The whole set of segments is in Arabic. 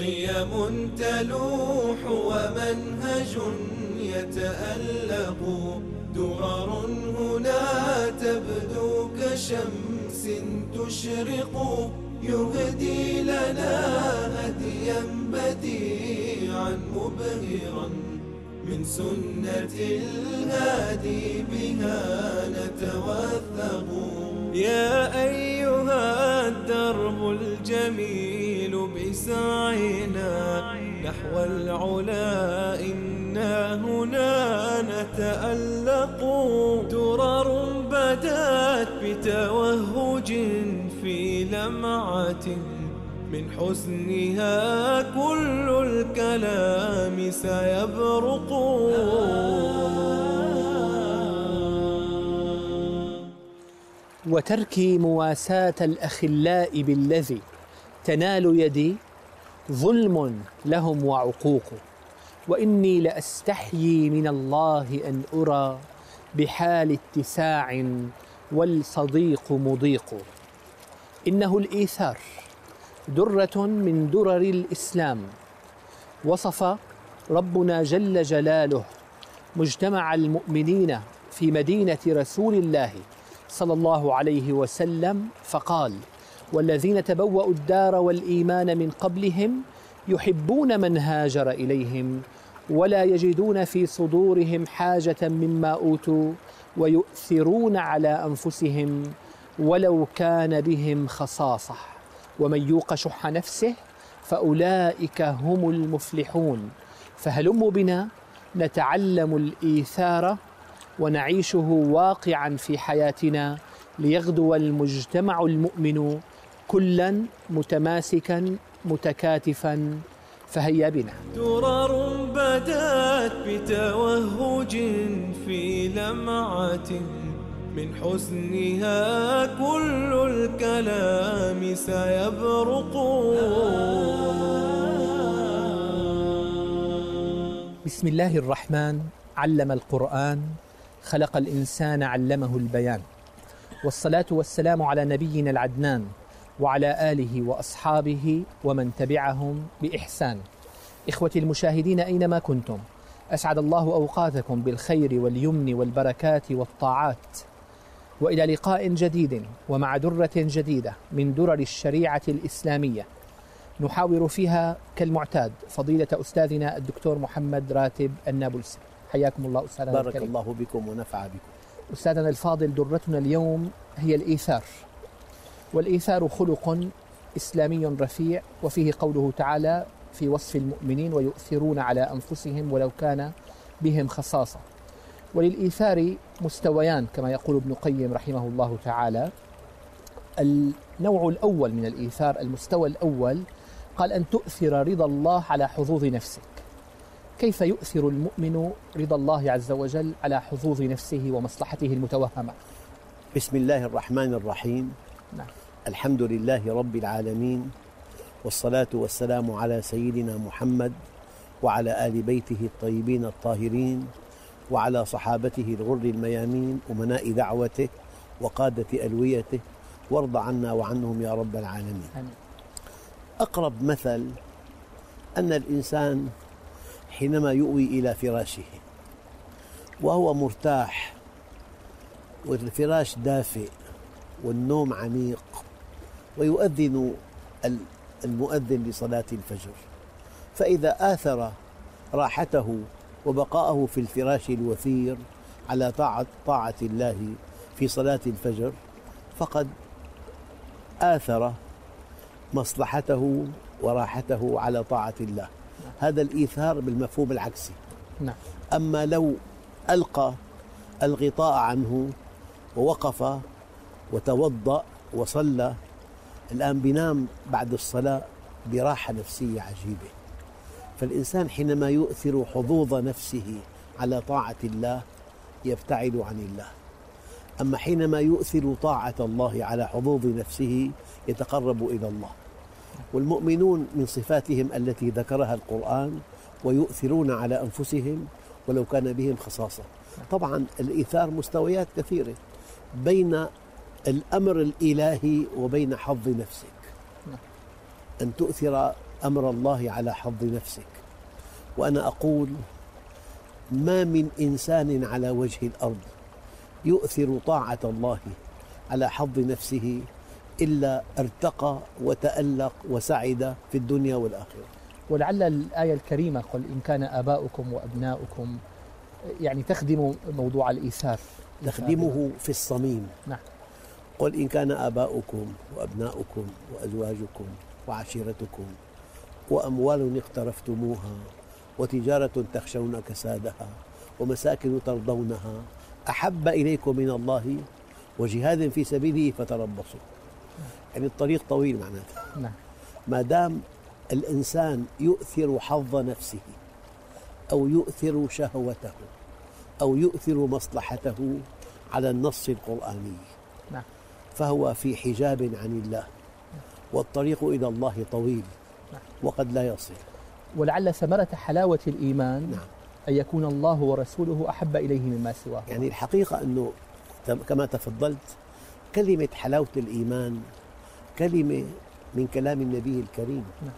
قيم تلوح ومنهج يتألق. درر هنا تبدو كشمس تشرق. يهدي لنا هديا بديعا مبهرا. من سنة الهادي بها نتوثق. يا أيها الدرب الجميل بسعينا نحو العلا إنا هنا نتألق. درر بدات بتوهج في لمعة. من حسنها كل الكلام سيبرق. وتركي مواساة الأخلاء بالذي تنال يدي ظلم لهم وعقوق. وإني لأستحيي من الله أن أرى بحال اتساع والصديق مضيق. إنه الإيثار درة من درر الإسلام. وصف ربنا جل جلاله مجتمع المؤمنين في مدينة رسول الله صلى الله عليه وسلم فقال والذين تبوأوا الدار والإيمان من قبلهم يحبون من هاجر إليهم ولا يجدون في صدورهم حاجة مما أوتوا ويؤثرون على أنفسهم ولو كان بهم خصاصة. ومن يوق شح نفسه فأولئك هم المفلحون. فهلموا بنا نتعلم الإيثار ونعيشه واقعا في حياتنا ليغدو المجتمع المؤمن كلا متماسكا متكاتفا فهيا بنا. درر بدأت بتوهج في لمعة. من حسنها كل الكلام سيبرق. بسم الله الرحمن علم القرآن خلق الإنسان علمه البيان. والصلاة والسلام على نبينا العدنان وعلى آله وأصحابه ومن تبعهم بإحسان. إخوتي المشاهدين أينما كنتم؟ أسعد الله أوقاتكم بالخير واليمن والبركات والطاعات. وإلى لقاء جديد ومع درة جديدة من درر الشريعة الإسلامية. نحاور فيها كالمعتاد فضيلة أستاذنا الدكتور محمد راتب النابلسي. حياكم الله أستاذنا بارك الكريم. الله بكم ونفع بكم. أستاذنا الفاضل درتنا اليوم هي الإيثار. والإيثار خلق إسلامي رفيع وفيه قوله تعالى في وصف المؤمنين ويؤثرون على أنفسهم ولو كان بهم خصاصة وللإيثار مستويان كما يقول ابن قيم رحمه الله تعالى. النوع الأول من الإيثار المستوى الأول قال أن تؤثر رضا الله على حظوظ نفسك كيف يؤثر المؤمن رضا الله عز وجل على حظوظ نفسه ومصلحته المتوهمة؟ بسم الله الرحمن الرحيم. نعم. الحمد لله رب العالمين والصلاة والسلام على سيدنا محمد وعلى آل بيته الطيبين الطاهرين وعلى صحابته الغر الميامين أمناء دعوته وقادة ألويته وارض عنا وعنهم يا رب العالمين. أقرب مثل أن الإنسان حينما يؤوي إلى فراشه وهو مرتاح والفراش دافئ والنوم عميق ويؤذن المؤذن لصلاة الفجر. فإذا آثر راحته وبقاءه في الفراش الوثير على طاعة, طاعة الله في صلاة الفجر فقد آثر مصلحته وراحته على طاعة الله. هذا الإيثار بالمفهوم العكسي. نعم. أما لو ألقى الغطاء عنه ووقف وتوضأ وصلى. الآن بينام بعد الصلاة براحة نفسية عجيبة. فالإنسان حينما يؤثر حظوظ نفسه على طاعة الله يبتعد عن الله. أما حينما يؤثر طاعة الله على حظوظ نفسه يتقرب إلى الله. والمؤمنون من صفاتهم التي ذكرها القرآن ويؤثرون على أنفسهم ولو كان بهم خصاصة. طبعا الإيثار مستويات كثيرة. بين الأمر الإلهي وبين حظ نفسك. أن تؤثر أمر الله على حظ نفسك. وأنا أقول ما من إنسان على وجه الأرض يؤثر طاعة الله على حظ نفسه إلا ارتقى وتألق وسعد في الدنيا والآخرة. ولعل الآية الكريمة قل إن كان آباؤكم وأبناؤكم يعني تخدم موضوع الإيثار. تخدمه في الصميم. نعم. قل إن كان آباؤكم وأبناؤكم وأزواجكم وعشيرتكم وأموال اقترفتموها وتجارة تخشون كسادها ومساكن ترضونها أحب إليكم من الله وجهاد في سبيله فتربصوا. يعني الطريق طويل معناته. نعم. ما دام الإنسان يؤثر حظ نفسه أو يؤثر شهوته أو يؤثر مصلحته على النص القرآني فهو في حجاب عن الله والطريق إلى الله طويل نعم. وقد لا يصل. ولعل ثمرة حلاوة الإيمان نعم. أن يكون الله ورسوله أحب إليه مما سواه. يعني الحقيقة أنه كما تفضلت كلمة حلاوة الإيمان كلمة من كلام النبي الكريم. نعم.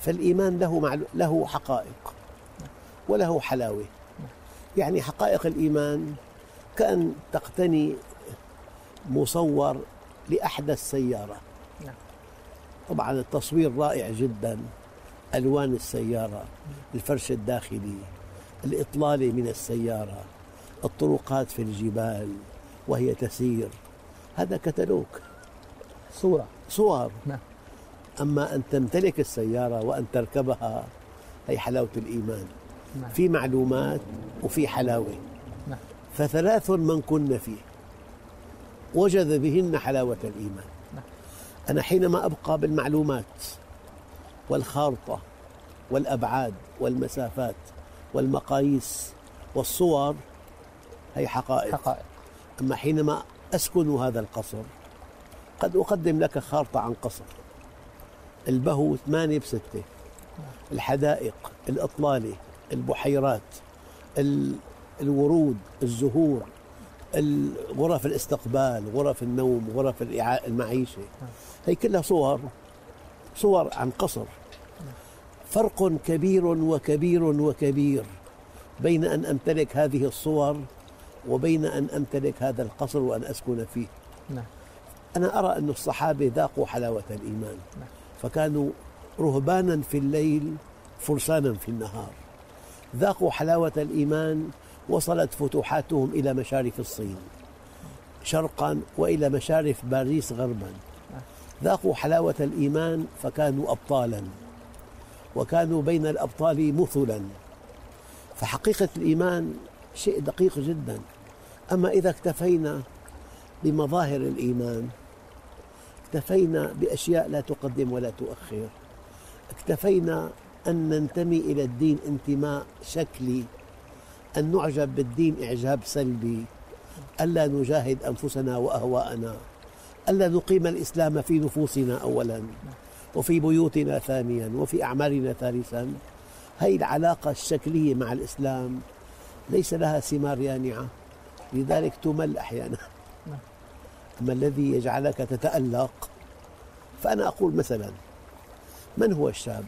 فالإيمان له معلو... له حقائق وله حلاوة. يعني حقائق الإيمان كأن تقتني مصور لأحدث سيارة نعم. طبعا التصوير رائع جدا ألوان السيارة الفرش الداخلي الإطلالة من السيارة الطرقات في الجبال وهي تسير هذا كتالوج صورة صور نعم. أما أن تمتلك السيارة وأن تركبها هي حلاوة الإيمان نعم. في معلومات وفي حلاوة نعم. فثلاث من كن فيه وجد بهن حلاوة الإيمان. نعم. أنا حينما أبقى بالمعلومات والخارطة والأبعاد والمسافات والمقاييس والصور هي حقائق. حقائق. أما حينما أسكن هذا القصر قد أقدم لك خارطة عن قصر. البهو ثمانية بستة. الحدائق الأطلالة البحيرات الورود الزهور غرف الاستقبال غرف النوم غرف المعيشة. هي كلها صور صور عن قصر. فرق كبير وكبير وكبير بين أن أمتلك هذه الصور وبين أن أمتلك هذا القصر وأن أسكن فيه. نعم. أنا أرى أن الصحابة ذاقوا حلاوة الإيمان. نعم. فكانوا رهبانا في الليل فرسانا في النهار. ذاقوا حلاوة الإيمان وصلت فتوحاتهم إلى مشارف الصين شرقا وإلى مشارف باريس غربا. ذاقوا حلاوة الإيمان فكانوا أبطالا وكانوا بين الأبطال مثلا. فحقيقة الإيمان شيء دقيق جدا. أما إذا اكتفينا بمظاهر الإيمان اكتفينا بأشياء لا تقدم ولا تؤخر اكتفينا أن ننتمي إلى الدين انتماء شكلي أن نعجب بالدين إعجاب سلبي. ألا نجاهد أنفسنا وأهواءنا. ألا نقيم الإسلام في نفوسنا أولا. وفي بيوتنا ثانيا. وفي أعمالنا ثالثا. هذه العلاقة الشكلية مع الإسلام ليس لها ثمار يانعة. لذلك تمل أحيانا. أما الذي يجعلك تتألق فأنا أقول مثلا من هو الشاب؟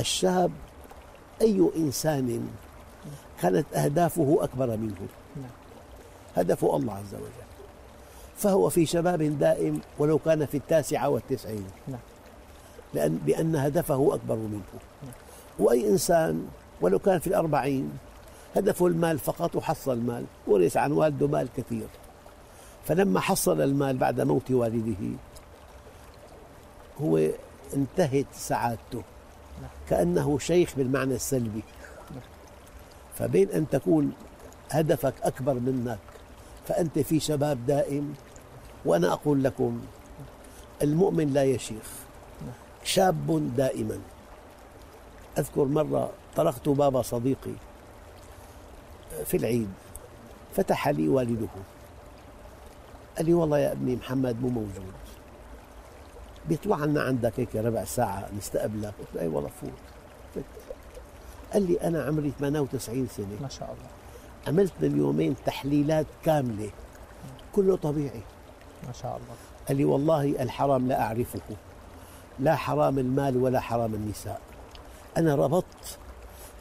الشاب أي إنسان كانت أهدافه أكبر منه. هدف الله عز وجل. فهو في شباب دائم ولو كان في التاسعة والتسعين. لأن لأن هدفه أكبر منه. وأي إنسان ولو كان في الأربعين هدفه المال فقط وحصل مال ورث عن والده مال كثير. فلما حصل المال بعد موت والده هو انتهت سعادته. كأنه شيخ بالمعنى السلبي. فبين أن تكون هدفك أكبر منك فأنت في شباب دائم وأنا أقول لكم المؤمن لا يشيخ شاب دائما. أذكر مرة طرقت باب صديقي في العيد فتح لي والده. قال لي والله يا أبني محمد مو موجود. بيطلع لنا عندك هيك ربع ساعة نستقبلك. قلت له أي والله فوت. قال لي أنا عمري 98 سنة. ما شاء الله. عملت باليومين تحليلات كاملة. كله طبيعي. ما شاء الله. قال لي والله الحرام لا أعرفه. لا حرام المال ولا حرام النساء. أنا ربطت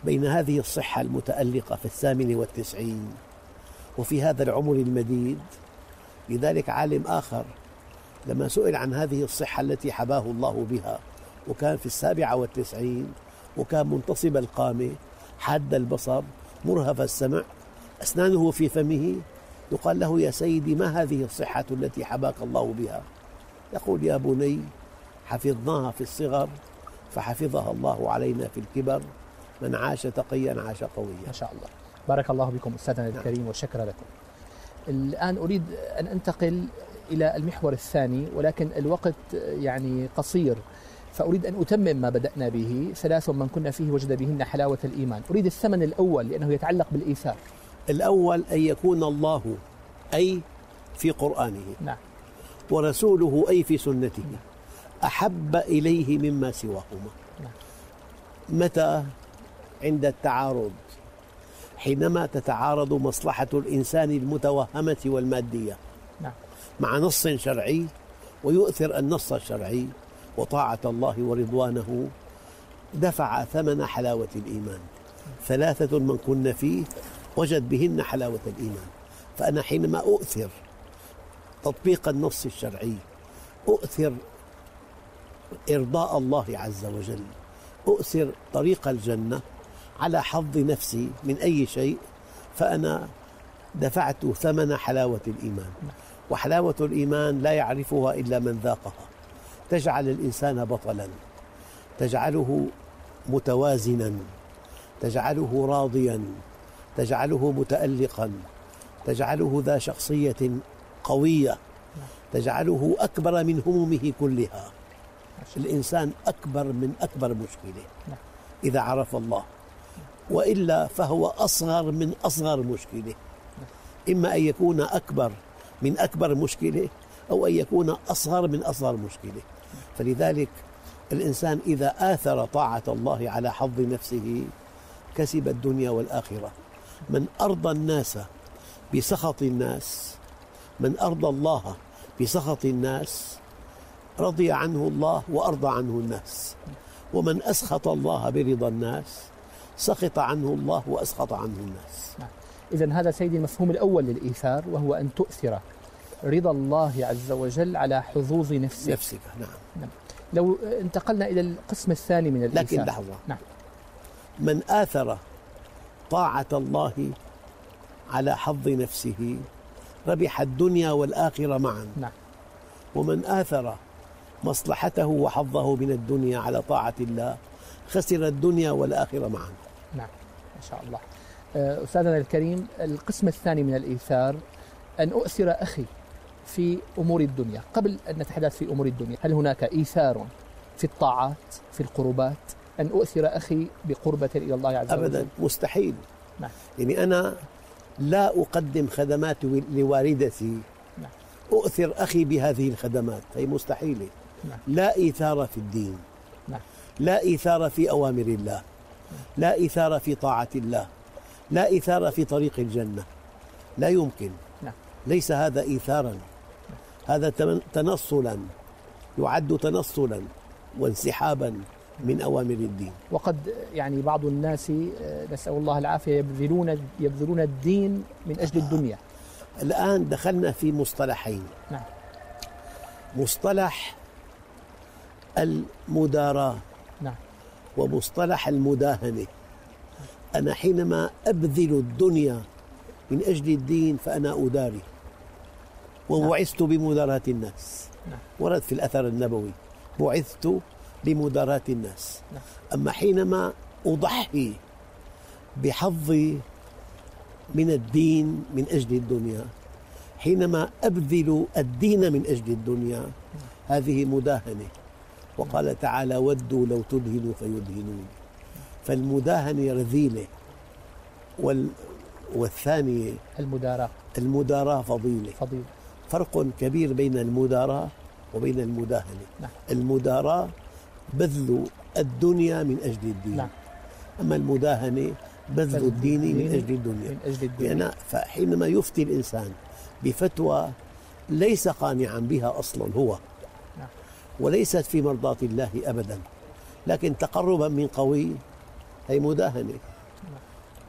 بين هذه الصحة المتألقة في الثامن والتسعين وفي هذا العمر المديد. لذلك عالم آخر لما سئل عن هذه الصحة التي حباه الله بها وكان في السابعة والتسعين وكان منتصب القامة حاد البصر مرهف السمع أسنانه في فمه. يقال له يا سيدي ما هذه الصحة التي حباك الله بها؟ يقول يا بني حفظناها في الصغر فحفظها الله علينا في الكبر. من عاش تقيا عاش قويا. ما شاء الله. بارك الله بكم أستاذنا نعم. الكريم وشكرا لكم. الآن أريد أن أنتقل إلى المحور الثاني ولكن الوقت يعني قصير. فأريد أن أتمم ما بدأنا به. ثلاث من كنا فيه وجد بهن حلاوة الإيمان. أريد الثمن الأول لأنه يتعلق بالإيثار. الأول أن يكون الله أي في قرآنه. نعم. ورسوله أي في سنته. أحب إليه مما سواهما. نعم. متى؟ عند التعارض. حينما تتعارض مصلحة الإنسان المتوهمة والمادية. نعم. مع نص شرعي ويؤثر النص الشرعي. وطاعة الله ورضوانه دفع ثمن حلاوة الإيمان. ثلاثة من كن فيه وجد بهن حلاوة الإيمان. فأنا حينما أؤثر تطبيق النص الشرعي أؤثر إرضاء الله عز وجل أؤثر طريق الجنة على حظ نفسي من أي شيء فأنا دفعت ثمن حلاوة الإيمان. وحلاوة الإيمان لا يعرفها إلا من ذاقها. تجعل الإنسان بطلا تجعله متوازنا تجعله راضيا تجعله متألقا تجعله ذا شخصية قوية تجعله أكبر من همومه كلها. الإنسان أكبر من أكبر مشكلة. نعم. إذا عرف الله. وإلا فهو أصغر من أصغر مشكلة. إما أن يكون أكبر من أكبر مشكلة أو أن يكون أصغر من أصغر مشكلة. فلذلك الإنسان إذا آثر طاعة الله على حظ نفسه كسب الدنيا والآخرة. من أرضى الناس بسخط الناس من أرضى الله بسخط الناس رضي عنه الله وأرضى عنه الناس. ومن أسخط الله برضا الناس سخط عنه الله وأسخط عنه الناس. إذا هذا سيدي المفهوم الأول للإيثار وهو أن تؤثر. رضا الله عز وجل على حظوظ نفسك نفسك نعم. لو انتقلنا إلى القسم الثاني من الإيثار لكن لحظة. نعم. من آثر طاعة الله على حظ نفسه ربح الدنيا والآخرة معا. نعم. ومن آثر مصلحته وحظه من الدنيا على طاعة الله خسر الدنيا والآخرة معا. نعم. ما شاء الله. أستاذنا الكريم القسم الثاني من الإيثار أن أؤثر أخي في أمور الدنيا قبل أن نتحدث في أمور الدنيا هل هناك إيثار في الطاعات في القربات؟ أن أؤثر أخي بقربة إلى الله عز وجل. أبدا مستحيل. نعم. يعني أنا لا أقدم خدمات لوالدتي. نعم. أؤثر أخي بهذه الخدمات. هي مستحيلة نعم. لا إيثار في الدين. نعم. لا إيثار في أوامر الله. لا إيثار في طاعة الله. لا إيثار في طريق الجنة. لا يمكن. نعم. ليس هذا إيثارا. هذا تنصلا يعد تنصلا وانسحابا من أوامر الدين. وقد يعني بعض الناس آه، نسأل الله العافية يبذلون يبذلون الدين من أجل الدنيا. الآن دخلنا في مصطلحين. نعم. مصطلح المداراة. نعم. ومصطلح المداهنة. أنا حينما أبذل الدنيا من أجل الدين فأنا أداري. وبعثت بمداراة الناس. نعم. ورد في الأثر النبوي. بعثت لمداراة الناس. نعم. أما حينما أضحي بحظي من الدين من أجل الدنيا حينما أبذل الدين من أجل الدنيا هذه مداهنة. وقال تعالى ودوا لو تدهنوا فيدهنون. فالمداهنة رذيلة. وال والثانية المداراة المداراة فضيلة. فضيلة. فرق كبير بين المداراة وبين المداهنة. نعم. المداراة بذل الدنيا من أجل الدين. نعم. أما المداهنة بذل الدين من أجل الدنيا. من أجل الدنيا. لأن فحينما يفتي الإنسان بفتوى ليس قانعا بها أصلا هو. نعم. وليست في مرضاة الله أبدا. لكن تقربا من قوي هي مداهنة.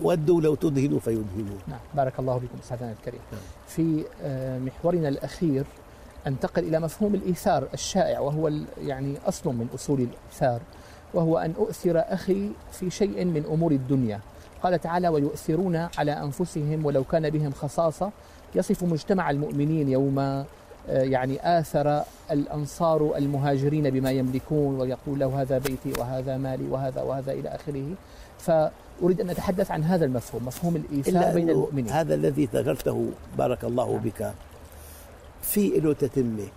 ودوا لو تدهنوا فيدهنون. نعم بارك الله بكم أستاذنا الكريم. في آه، محورنا الأخير أنتقل إلى مفهوم الإيثار الشائع وهو يعني أصل من أصول الإيثار وهو أن أؤثر أخي في شيء من أمور الدنيا. قال تعالى ويؤثرون على أنفسهم ولو كان بهم خصاصة يصف مجتمع المؤمنين يوم آه، يعني آثر الأنصار المهاجرين بما يملكون ويقول له هذا بيتي وهذا مالي وهذا وهذا إلى آخره. فأريد أن نتحدث عن هذا المفهوم مفهوم الإيثار بين المؤمنين هذا الذي ذكرته بارك الله نعم. بك في له تتمة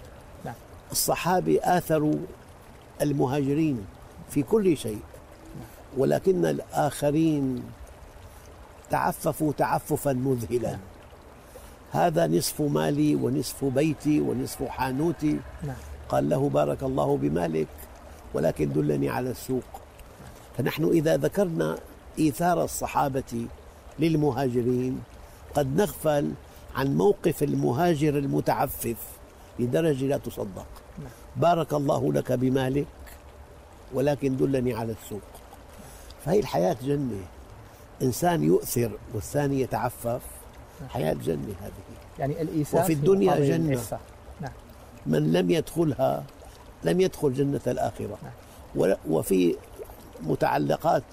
نعم. الصحابة آثروا المهاجرين في كل شيء ولكن الآخرين تعففوا تعففا مذهلا نعم. هذا نصف مالي ونصف بيتي ونصف حانوتي نعم قال له بارك الله بمالك ولكن دلني على السوق فنحن إذا ذكرنا إيثار الصحابة للمهاجرين قد نغفل عن موقف المهاجر المتعفف لدرجة لا تصدق نعم. بارك الله لك بمالك ولكن دلني على السوق فهي الحياة جنة إنسان يؤثر والثاني يتعفف نعم. حياة جنة هذه يعني الإيثار وفي الدنيا جنة. نعم من لم يدخلها لم يدخل جنة الآخرة نعم. وفي متعلقات.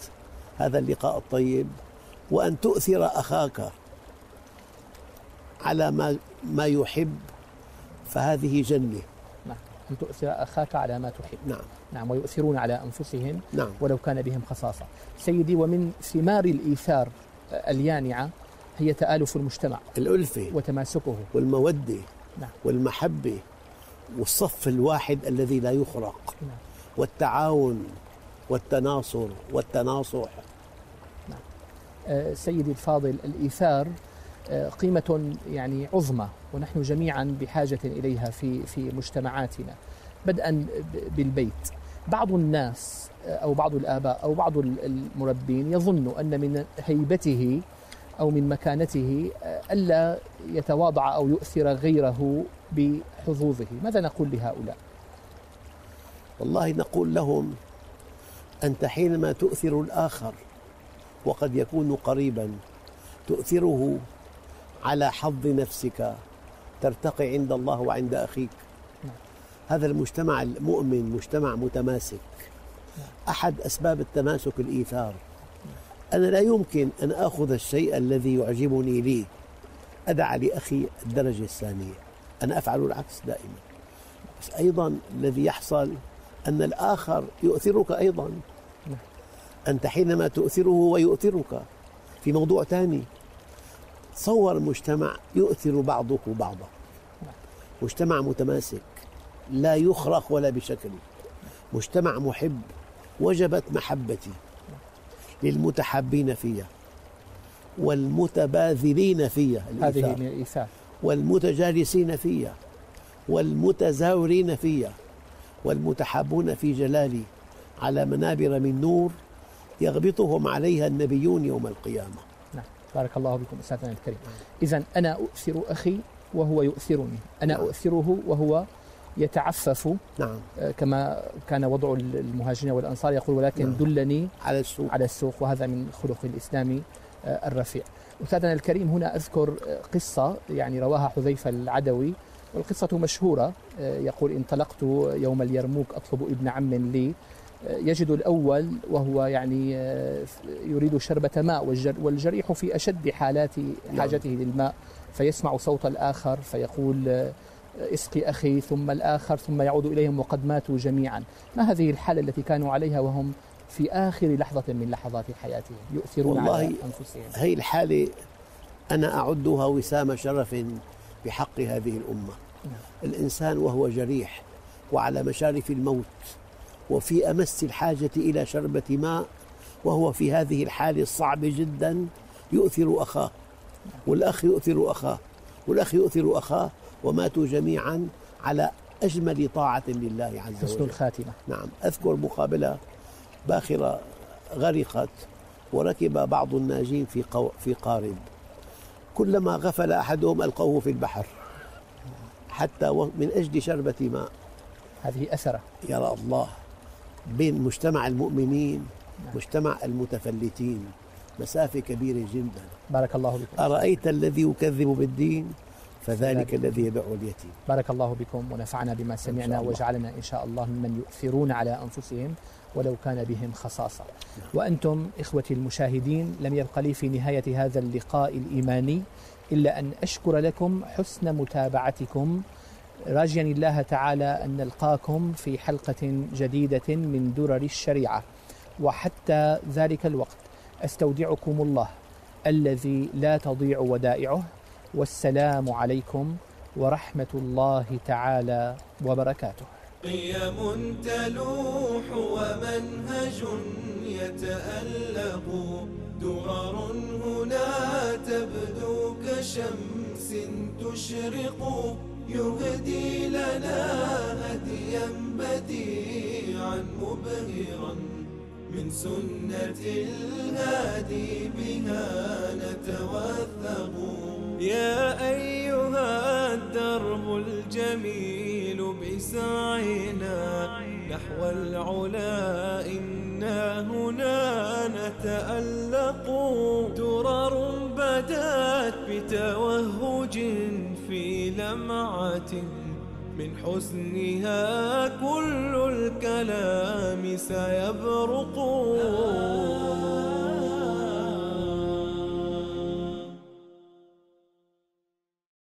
هذا اللقاء الطيب. وأن تؤثر أخاك على ما ما يحب فهذه جنة. نعم. أن تؤثر أخاك على ما تحب. نعم. نعم. ويؤثرون على أنفسهم نعم. ولو كان بهم خصاصة. سيدي ومن ثمار الإيثار اليانعة هي تآلف المجتمع. الألفة. وتماسكه. والمودة. نعم. والمحبة. والصف الواحد الذي لا يخرق. نعم. والتعاون. والتناصر والتناصح. آه، سيدي الفاضل الإيثار آه، قيمة يعني عظمى ونحن جميعا بحاجة إليها في في مجتمعاتنا. بدءا بالبيت. بعض الناس آه، أو بعض الآباء أو بعض ال- المربين يظن أن من هيبته أو من مكانته ألا يتواضع أو يؤثر غيره بحظوظه. ماذا نقول لهؤلاء؟ والله نقول لهم أنت حينما تؤثر الآخر وقد يكون قريبا تؤثره على حظ نفسك ترتقي عند الله وعند أخيك. هذا المجتمع المؤمن مجتمع متماسك أحد أسباب التماسك الإيثار أنا لا يمكن أن آخذ الشيء الذي يعجبني لي أدع لأخي الدرجة الثانية أنا أفعل العكس دائما بس أيضا الذي يحصل أن الآخر يؤثرك أيضا. أنت حينما تؤثره ويؤثرك. في موضوع ثاني تصور مجتمع يؤثر بعضه بعضا. مجتمع متماسك لا يخرق ولا بشكل. مجتمع محب وجبت محبتي. للمتحابين فيها والمتباذلين فيها هذه الإيثار والمتجالسين فيها والمتزاورين فيها والمتحابون في جلالي. على منابر من نور. يغبطهم عليها النبيون يوم القيامة. نعم. بارك الله بكم أستاذنا الكريم. إذا أنا أؤثر أخي وهو يؤثرني. أنا نعم. أؤثره وهو يتعفف نعم. آه، كما كان وضع المهاجرين والأنصار يقول ولكن نعم. دلني على السوق. على السوق وهذا من خلق الإسلام آه، الرفيع. أستاذنا الكريم هنا أذكر آه، قصة يعني رواها حذيفة العدوي والقصة مشهورة يقول انطلقت يوم اليرموك أطلب ابن عم لي يجد الأول وهو يعني آه، يريد شربة ماء والجر- والجريح في أشد حالات حاجته للماء فيسمع صوت الآخر فيقول آه، اسقي أخي ثم الآخر ثم يعود إليهم وقد ماتوا جميعا. ما هذه الحالة التي كانوا عليها وهم في آخر لحظة من لحظات حياتهم يؤثرون على والله أنفسهم؟ هي الحالة أنا أعدها وسام شرف بحق هذه الأمة. نعم. الإنسان وهو جريح وعلى مشارف الموت وفي أمس الحاجة إلى شربة ماء وهو في هذه الحالة الصعبة جدا يؤثر أخاه. والأخ يؤثر أخاه. والأخ يؤثر أخاه وماتوا جميعا على أجمل طاعة لله عز حسن وجل. الخاتمة. نعم. أذكر مقابلة باخرة غرقت وركب بعض الناجين في قو في قارب. كلما غفل أحدهم ألقوه في البحر. حتى من أجل شربة ماء. هذه أثرة. يرى الله. بين مجتمع المؤمنين نعم. مجتمع المتفلتين. مسافة كبيرة جدا. بارك الله بكم. أرأيت الذي يكذب بالدين؟ فذلك ذلك. الذي يدع اليتيم. بارك الله بكم. ونفعنا بما سمعنا. وجعلنا إن شاء الله ممن يؤثرون على أنفسهم ولو كان بهم خصاصة. وأنتم إخوتي المشاهدين لم يبق لي في نهاية هذا اللقاء الإيماني إلا أن أشكر لكم حسن متابعتكم راجيا الله تعالى أن نلقاكم في حلقة جديدة من درر الشريعة. وحتى ذلك الوقت أستودعكم الله الذي لا تضيع ودائعه. والسلام عليكم ورحمة الله تعالى وبركاته. قيم تلوح ومنهج يتألق. درر هنا تبدو كشمس تشرق. يهدي لنا هديا بديعا مبهرا. من سنة الهادي بها نتوثق. يا أيها الدرب الجميل بسعينا نحو العلا إنا هنا نتألق. درر بدات بتوهج في لمعة من حسنها كل الكلام سيبرق